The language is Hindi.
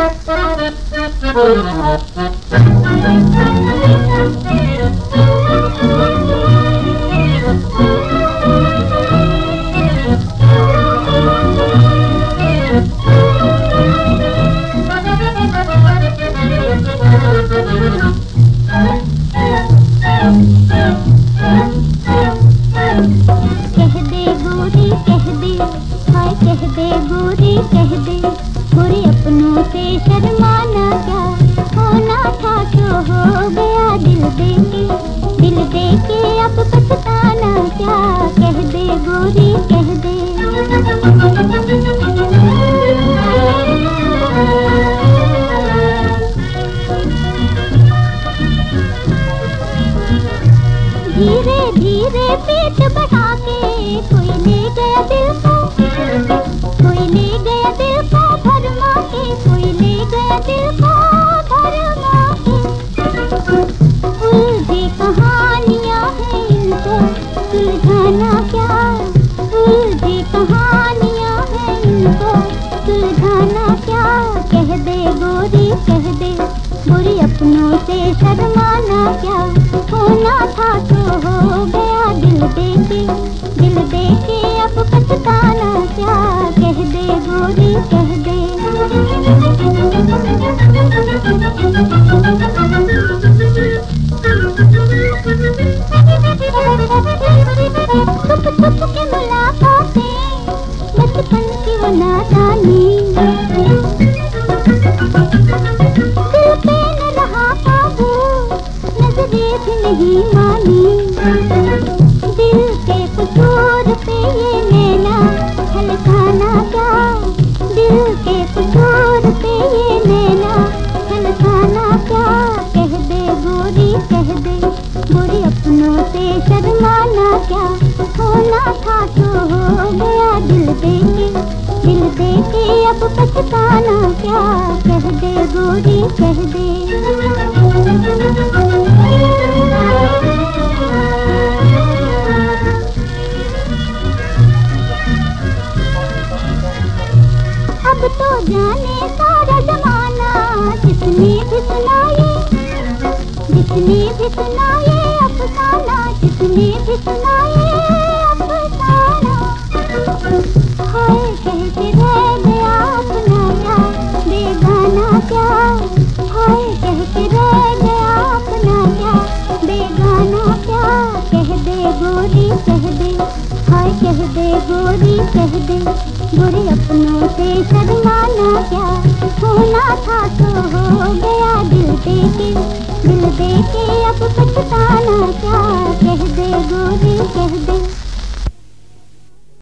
Quer dizer, guri, quer dizer, vai quer dizer, guri, quer dizer, guri. से शर्माना क्या होना था जो हो गया दिल दे के दिल दे के अब पछताना क्या? कह दे गोरी, कह दे। धीरे धीरे पीठ बढ़ा बुरी अपनों से शर्माना क्या? होना था तो हो गया दिल देखे। दिल देखे अब पछताना क्या? कह दे गोरी, कह दे। चुप चुप के मिला ये नहीं मानी। दिल के कुसूर पे ये नैना छलकाना क्या? दिल के कुसूर पे ये नैना छलकाना क्या? कह दे गोरी, कह दे गोरी अपनों से शर्माना क्या? होना था तो हो गया दिल देके दिल देके अब पछताना क्या? कह दे गोरी, कह दे। जाने सारा जमाना जिसने भी सुनाए जिसने भी सुनाए अफसाना जिसने भी सुनाए हाय कैसे रह गया अपना यार बेगाना प्यार हाय कैसे रह गया अपना यार बेगाना प्यार कह दे गोरी, कह दे। हाय, कह दे गोरी, कह दे। बुरे अपनों से शर्माना क्या? होना था तो हो गया दिल दे के दिल देखे के अब